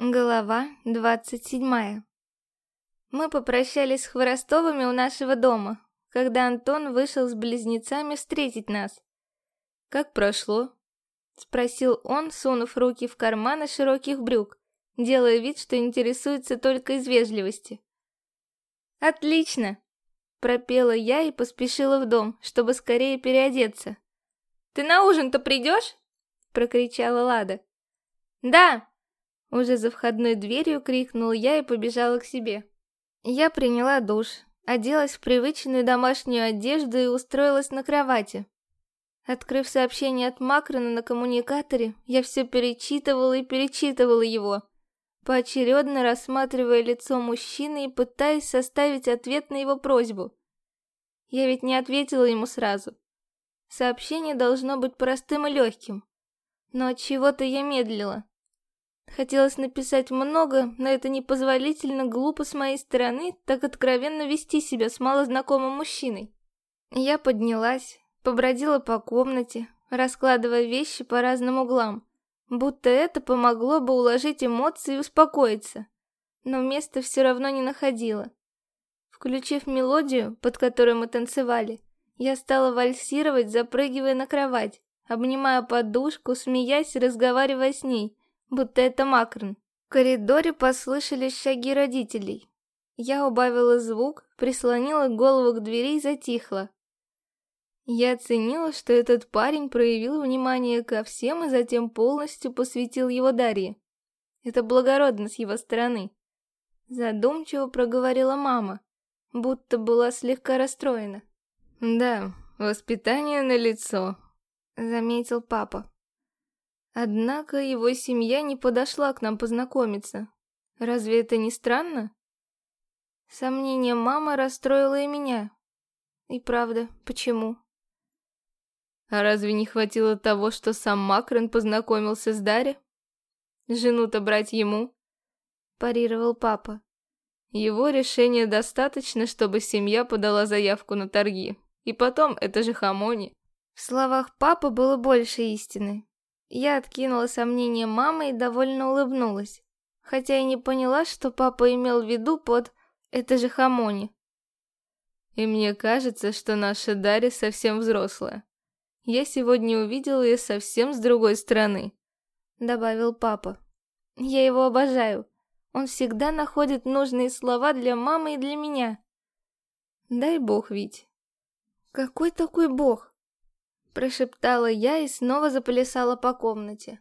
Глава двадцать седьмая Мы попрощались с Хворостовыми у нашего дома, когда Антон вышел с близнецами встретить нас. «Как прошло?» — спросил он, сунув руки в карманы широких брюк, делая вид, что интересуется только из вежливости. «Отлично!» — пропела я и поспешила в дом, чтобы скорее переодеться. «Ты на ужин-то придешь?» — прокричала Лада. «Да!» Уже за входной дверью крикнул я и побежала к себе. Я приняла душ, оделась в привычную домашнюю одежду и устроилась на кровати. Открыв сообщение от Макрона на коммуникаторе, я все перечитывала и перечитывала его, поочередно рассматривая лицо мужчины и пытаясь составить ответ на его просьбу. Я ведь не ответила ему сразу. Сообщение должно быть простым и легким. Но от чего-то я медлила. Хотелось написать много, но это непозволительно глупо с моей стороны так откровенно вести себя с малознакомым мужчиной. Я поднялась, побродила по комнате, раскладывая вещи по разным углам, будто это помогло бы уложить эмоции и успокоиться, но места все равно не находила. Включив мелодию, под которой мы танцевали, я стала вальсировать, запрыгивая на кровать, обнимая подушку, смеясь и разговаривая с ней, будто это Макрон. В коридоре послышались шаги родителей. Я убавила звук, прислонила голову к двери и затихла. Я оценила, что этот парень проявил внимание ко всем и затем полностью посвятил его Дарье. Это благородно с его стороны. Задумчиво проговорила мама, будто была слегка расстроена. «Да, воспитание на лицо, заметил папа. Однако его семья не подошла к нам познакомиться. Разве это не странно? Сомнение мамы расстроило и меня. И правда, почему? А разве не хватило того, что сам Макрон познакомился с Дарьей? Жену-то брать ему? Парировал папа. Его решение достаточно, чтобы семья подала заявку на торги. И потом, это же хамони. В словах папы было больше истины. Я откинула сомнения мамы и довольно улыбнулась, хотя и не поняла, что папа имел в виду под «это же хамони». И мне кажется, что наша Дарья совсем взрослая. Я сегодня увидела ее совсем с другой стороны, добавил папа. Я его обожаю. Он всегда находит нужные слова для мамы и для меня. Дай бог, Вить. Какой такой бог? Прошептала я и снова заплясала по комнате.